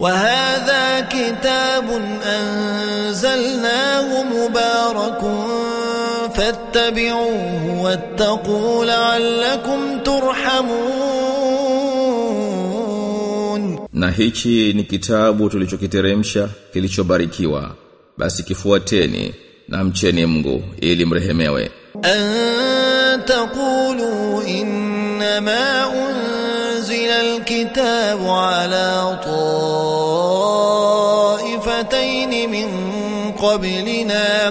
وهذا كتاب أنزلناه مبارك فاتبعوه واتقوا لعلكم ترحمون Na hichi ni kitabu tulichokiteremsha kilichobarikiwa basi kifuateni na mcheni Mungu ili mrehemewe أن تقولوا إنما أنزل الكتاب على طائفتين من قبلنا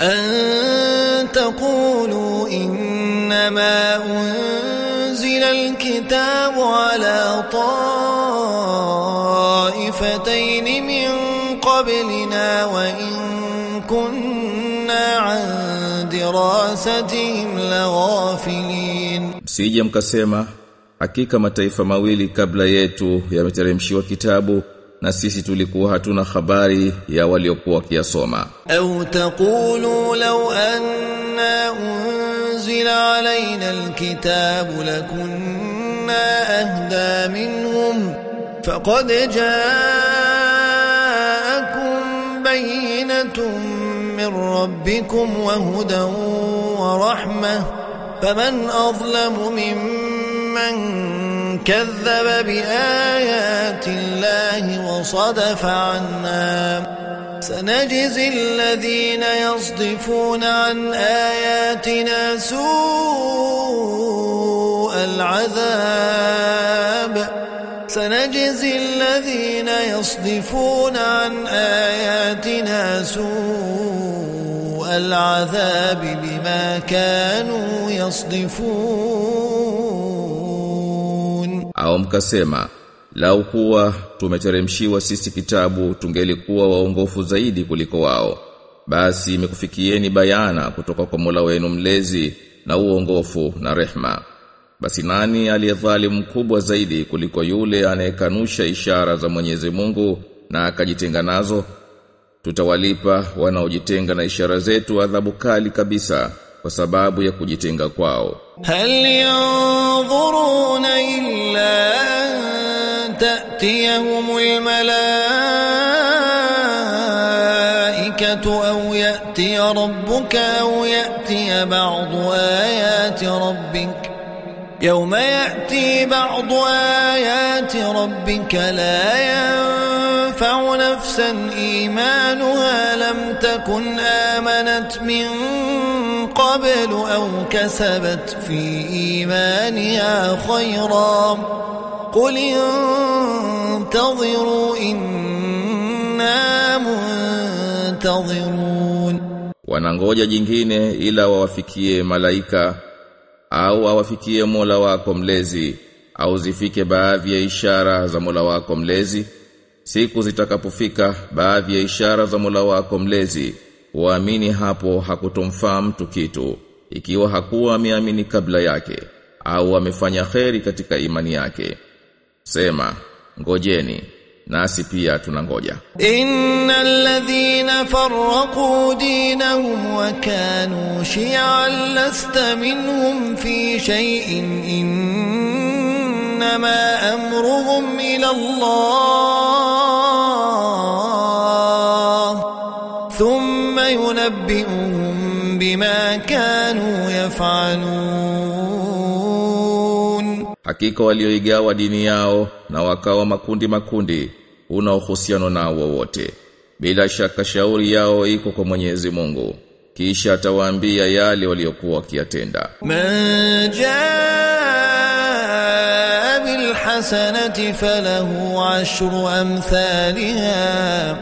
أن تقولوا إنما أنزل الكتاب على طائفتين من قبلنا وإن كنا عن دراستهم لغافلين. Msije mkasema hakika mataifa mawili kabla yetu yameteremshiwa kitabu na sisi tulikuwa hatuna habari ya waliokuwa wakiyasoma أو تقولوا لو أنا أنزل علينا الكتاب لكنا أهدى منهم فقد جاءكم بينة من ربكم وهدى ورحمة فمن أظلم ممن كذب بآيات الله وصدف عنا. سنجزي الذين يصدفون عن آياتنا سوء العذاب. سنجزي الذين يصدفون عن آياتنا سوء العذاب بما كانوا يصدفون. Au mkasema lau kuwa tumeteremshiwa sisi kitabu tungelikuwa waongofu zaidi kuliko wao. Basi imekufikieni bayana kutoka kwa Mola wenu mlezi na uongofu na rehma basi nani aliyedhalimu mkubwa zaidi kuliko yule anayekanusha ishara za Mwenyezi Mungu na akajitenga nazo? Tutawalipa wanaojitenga na ishara zetu adhabu kali kabisa kwa sababu ya kujitenga kwao هل ينظرون إلا أن تأتيهم الملائكة أو يأتي ربك أو يأتي بعض آيات ربك؟ يوم يأتي بعض آيات ربك لا ينفع نفسا إيمانها تكن آمنت من قبل أو كسبت في إيمانها خيرا قل انتظروا إنا منتظرون wanangoja jingine ila wawafikie malaika au awafikie Mola wako mlezi au zifike baadhi ya ishara za Mola wako mlezi Siku zitakapofika baadhi ya ishara za Mola wako mlezi, waamini hapo hakutomfaa mtu kitu ikiwa hakuwa ameamini kabla yake au amefanya kheri katika imani yake. Sema, ngojeni nasi pia tunangoja. Innal ladhina farraqu dinahum wa kanu shi'an lasta minhum fi shay'in innama amruhum ila Allah ينبئهم بما كانوا يفعلون Hakika walioigawa dini yao na wakawa makundi makundi una uhusiano nao wowote. Bila shaka shauri yao iko kwa Mwenyezi Mungu. Kisha atawaambia yale waliokuwa wakiyatenda. من جاء بالحسنة فله عشر أمثالها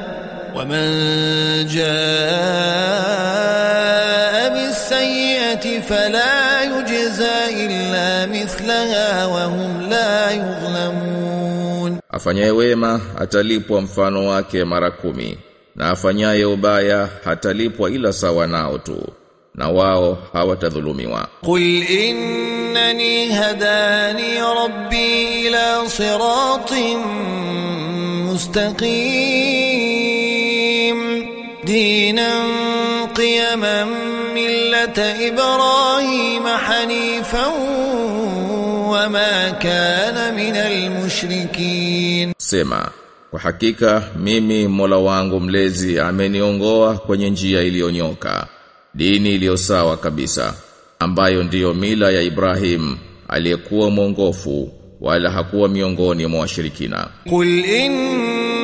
ومن جاء بالسيئة فلا يجزى إلا مثلها وهم لا يظلمون Afanyaye wema atalipwa mfano wake mara kumi na afanyaye ubaya hatalipwa ila sawa nao tu na wao hawatadhulumiwa. قل إنني هداني ربي إلى صراط مستقيم دينا قيما ملة إبراهيم حنيفا وما كان من المشركين Sema, kwa hakika mimi Mola wangu mlezi ameniongoa kwenye njia iliyonyoka dini iliyo sawa kabisa ambayo ndiyo mila ya Ibrahim aliyekuwa mwongofu wala hakuwa miongoni mwa washirikina قل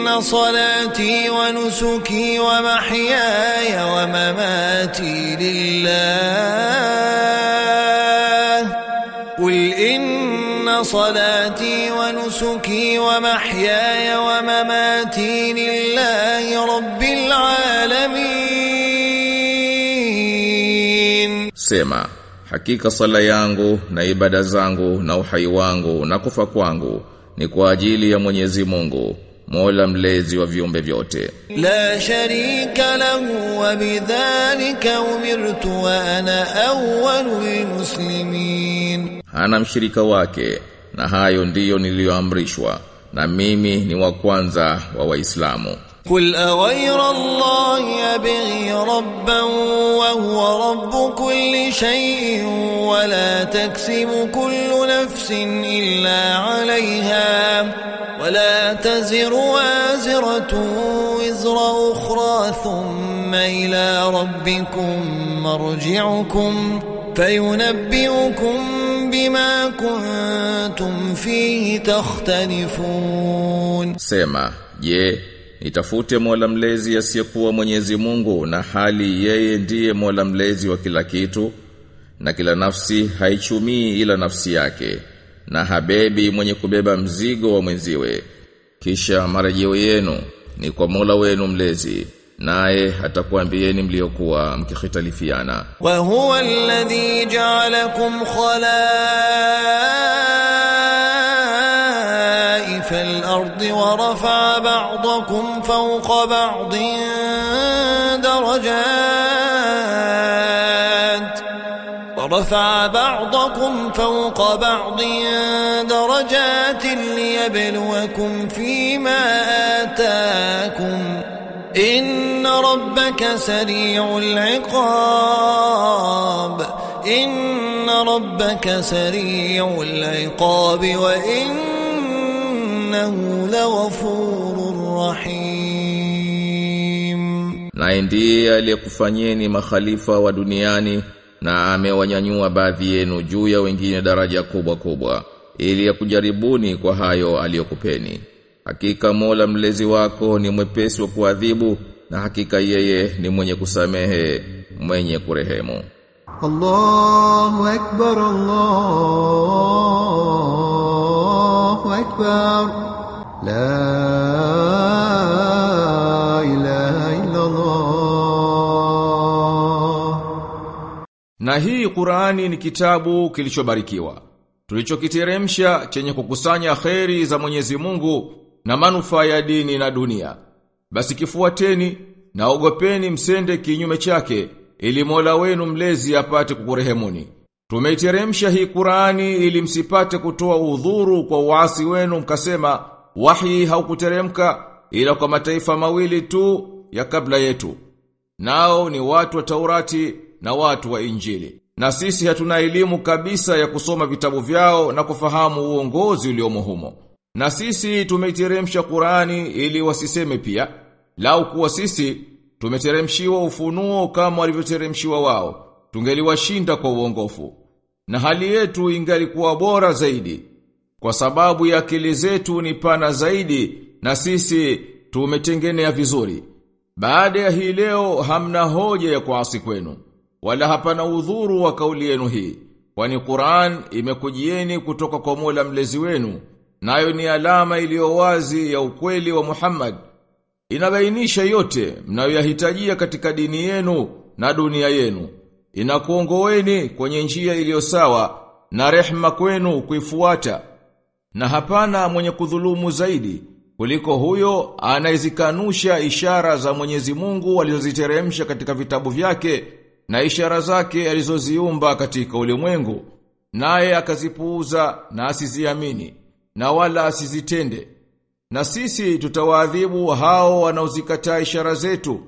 إن صلاتي ونسكي ومحياي ومماتي لله قل إن صلاتي ونسكي ومحياي ومماتي لله رب العالمين Sema, hakika sala yangu na ibada zangu na uhai wangu na kufa kwangu ni kwa ajili ya Mwenyezi Mungu, Mola mlezi wa viumbe vyote. La sharika lahu wa bidhalika umirtu wa ana awwalul muslimin. Hana mshirika wake na hayo ndiyo niliyoamrishwa na mimi ni wa kwanza wa Waislamu. قل أغير الله أبغي ربا وهو رب كل شيء ولا تكسب كل نفس إلا عليها ولا تزر وازرة وزر أخرى ثم إلى ربكم مرجعكم فينبئكم بما كنتم فيه تختلفون Sema, je, Nitafute Mola mlezi asiyekuwa Mwenyezi Mungu na hali yeye ndiye Mola mlezi wa kila kitu na kila nafsi haichumii ila nafsi yake na habebi mwenye kubeba mzigo wa mwenziwe. Kisha marejeo yenu ni kwa Mola wenu mlezi naye atakwambieni mliokuwa mkikhitalifiana. Wa huwa alladhi ja'alakum khalaq ورفع بعضكم فوق بعض درجات. ورفع بعضكم فوق بعض درجات ليبلوكم فيما آتاكم. إن ربك سريع العقاب. إن ربك سريع العقاب. innahu laghafurur rahim. Na ndiye aliyekufanyeni makhalifa wa duniani na amewanyanyua baadhi yenu juu ya wengine daraja kubwa kubwa ili yakujaribuni kwa hayo aliyokupeni. Hakika Mola mlezi wako ni mwepesi wa kuadhibu na hakika yeye ni mwenye kusamehe mwenye kurehemu. Allahu akbar Allah. أكبر لا إله إلا الله Na hii Qur'ani ni kitabu kilichobarikiwa. Tulichokiteremsha chenye kukusanya kheri za Mwenyezi Mungu na manufaa ya dini na dunia. Basi kifuateni na ogopeni msende kinyume chake ili Mola wenu mlezi apate kukurehemuni. Tumeiteremsha hii Qur'ani ili msipate kutoa udhuru kwa uasi wenu mkasema wahi haukuteremka ila kwa mataifa mawili tu ya kabla yetu. Nao ni watu wa Taurati na watu wa Injili. Na sisi hatuna elimu kabisa ya kusoma vitabu vyao na kufahamu uongozi uliomo humo. Na sisi tumeiteremsha Qur'ani ili wasiseme pia, lau kuwa sisi tumeteremshiwa ufunuo kama walivyoteremshiwa wao, tungeliwashinda kwa uongofu. Na hali yetu ingalikuwa bora zaidi, kwa sababu ya akili zetu ni pana zaidi na sisi tumetengenea vizuri. Baada ya hii leo hamna hoja ya kuasi kwenu, wala hapana udhuru wa kauli yenu hii, kwani Qur'an imekujieni kutoka kwa Mola mlezi wenu, nayo ni alama iliyo wazi ya ukweli wa Muhammad. Inabainisha yote mnayoyahitajia katika dini yenu na dunia yenu. Inakuongoeni kwenye njia iliyo sawa na rehma kwenu kuifuata. Na hapana mwenye kudhulumu zaidi kuliko huyo anaizikanusha ishara za Mwenyezi Mungu alizoziteremsha katika vitabu vyake na ishara zake alizoziumba katika ulimwengu naye akazipuuza na asiziamini na wala asizitende na sisi tutawaadhibu hao wanaozikataa ishara zetu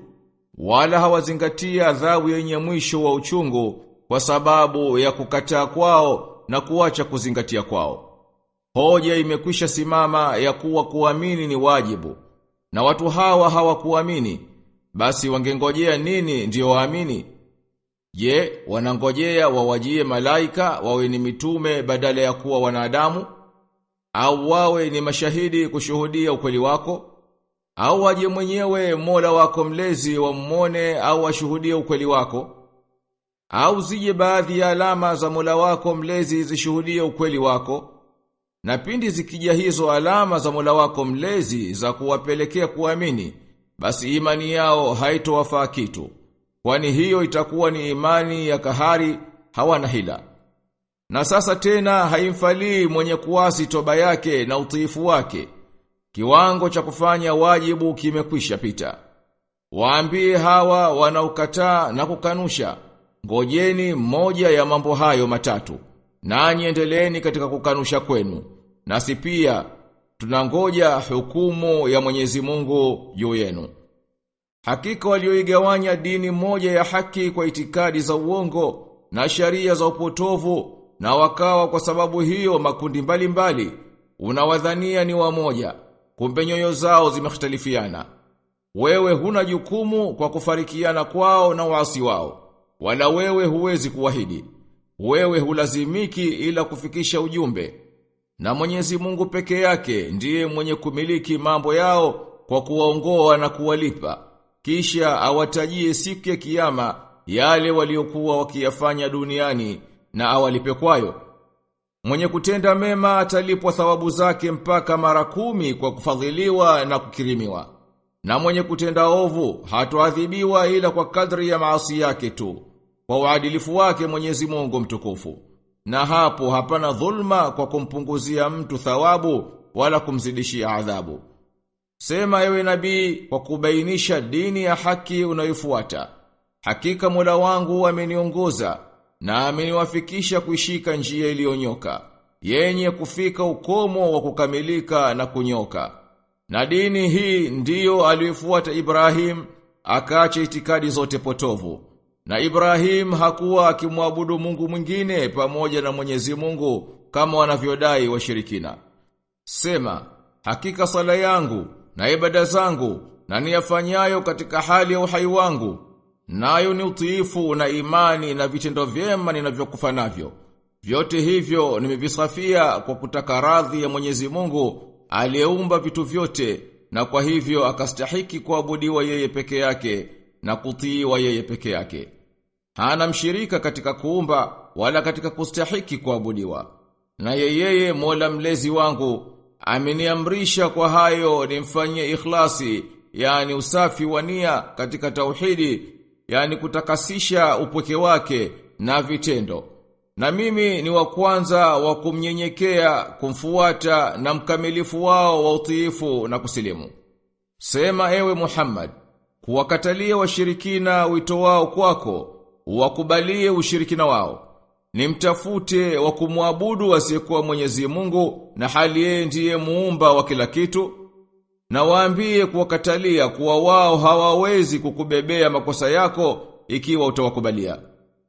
wala hawazingatia adhabu yenye mwisho wa uchungu kwa sababu ya kukataa kwao na kuacha kuzingatia kwao. Hoja imekwisha simama ya kuwa kuamini ni wajibu. Na watu hawa hawakuamini basi wangengojea nini ndio waamini? Je wanangojea wawajie malaika wawe ni mitume badala ya kuwa wanadamu? Au wawe ni mashahidi kushuhudia ukweli wako au waje mwenyewe Mola wako mlezi wammone au washuhudie ukweli wako? Au zije baadhi ya alama za Mola wako mlezi zishuhudie ukweli wako? Na pindi zikija hizo alama za Mola wako mlezi za kuwapelekea kuamini basi imani yao haitowafaa kitu kwani hiyo itakuwa ni imani ya kahari hawana hila. Na sasa tena haimfalii mwenye kuasi toba yake na utiifu wake kiwango cha kufanya wajibu kimekwisha pita. Waambie hawa wanaokataa na kukanusha ngojeni moja ya mambo hayo matatu. Nanyi endeleeni katika kukanusha kwenu. Nasi pia tunangoja hukumu ya Mwenyezi Mungu juu yenu. Hakika walioigawanya dini moja ya haki kwa itikadi za uongo na sharia za upotovu na wakawa kwa sababu hiyo makundi mbalimbali mbali, unawadhania ni wamoja kumbe nyoyo zao zimekhtalifiana. Wewe huna jukumu kwa kufarikiana kwao na waasi wao wala wewe huwezi kuwahidi. Wewe hulazimiki ila kufikisha ujumbe na Mwenyezi Mungu peke yake ndiye mwenye kumiliki mambo yao kwa kuwaongoa na kuwalipa. Kisha awatajie siku ya kiyama yale waliokuwa wakiyafanya duniani na awalipe kwayo Mwenye kutenda mema atalipwa thawabu zake mpaka mara kumi kwa kufadhiliwa na kukirimiwa. Na mwenye kutenda ovu hatoadhibiwa ila kwa kadri ya maasi yake tu, kwa uadilifu wake Mwenyezi Mungu mtukufu. Na hapo hapana dhulma kwa kumpunguzia mtu thawabu wala kumzidishia adhabu. Sema ewe nabii kwa kubainisha dini ya haki unayofuata. Hakika Mola wangu ameniongoza na ameniwafikisha kuishika njia iliyonyoka yenye kufika ukomo wa kukamilika na kunyoka. Na dini hii ndiyo aliyofuata Ibrahim akaacha itikadi zote potovu. Na Ibrahim hakuwa akimwabudu Mungu mwingine pamoja na Mwenyezi Mungu kama wanavyodai washirikina. Sema hakika sala yangu na ibada zangu na niyafanyayo katika hali ya uhai wangu nayo ni utiifu na imani na vitendo vyema ninavyokufa navyo. Vyote hivyo nimevisafia kwa kutaka radhi ya Mwenyezi Mungu aliyeumba vitu vyote na kwa hivyo akastahiki kuabudiwa yeye peke yake na kutiiwa yeye peke yake. Hana mshirika katika kuumba wala katika kustahiki kuabudiwa. Na yeyeye Mola mlezi wangu ameniamrisha kwa hayo nimfanyie ikhlasi, yani usafi wa nia katika tauhidi yani kutakasisha upweke wake na vitendo. Na mimi ni wa kwanza wa kumnyenyekea, kumfuata na mkamilifu wao wa utiifu na kusilimu. Sema ewe Muhammad, kuwakatalia washirikina wito wao kwako, uwakubalie ushirikina wao. Nimtafute wa kumwabudu asiyekuwa Mwenyezi Mungu na hali yeye ndiye muumba wa kila kitu na waambie kuwakatalia kuwa wao hawawezi kukubebea makosa yako ikiwa utawakubalia.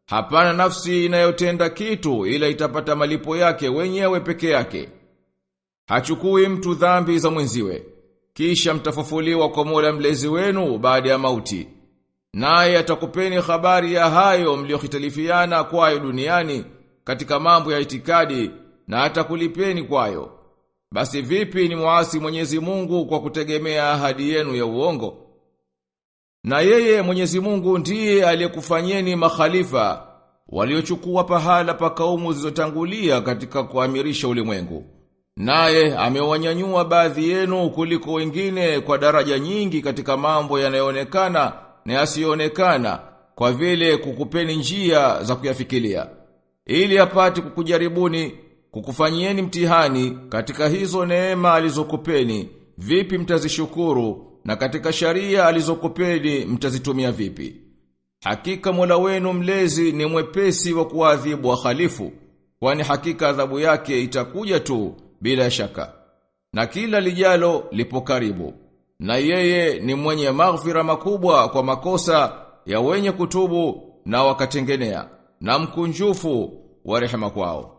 Hapana nafsi inayotenda kitu ila itapata malipo yake wenyewe peke yake. Hachukui mtu dhambi za mwenziwe. Kisha mtafufuliwa kwa Mola mlezi wenu baada ya mauti. Naye atakupeni habari ya hayo mliohitalifiana kwayo duniani katika mambo ya itikadi na atakulipeni kwayo. Basi vipi ni muasi Mwenyezi Mungu kwa kutegemea ahadi yenu ya uongo? Na yeye Mwenyezi Mungu ndiye aliyekufanyeni makhalifa waliochukua pahala pa kaumu zilizotangulia katika kuamirisha ulimwengu. Naye amewanyanyua baadhi yenu kuliko wengine kwa daraja nyingi katika mambo yanayoonekana na yasiyoonekana kwa vile kukupeni njia za kuyafikilia. ili apate kukujaribuni kukufanyieni mtihani katika hizo neema alizokupeni. Vipi mtazishukuru na katika sharia alizokupeni mtazitumia vipi? Hakika Mola wenu mlezi ni mwepesi wa kuadhibu wahalifu kwani hakika adhabu yake itakuja tu bila shaka na kila lijalo lipo karibu. Na yeye ni mwenye maghfira makubwa kwa makosa ya wenye kutubu na wakatengenea na mkunjufu wa rehema kwao